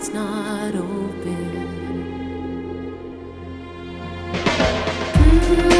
heart's not open. If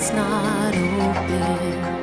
Heart's not open.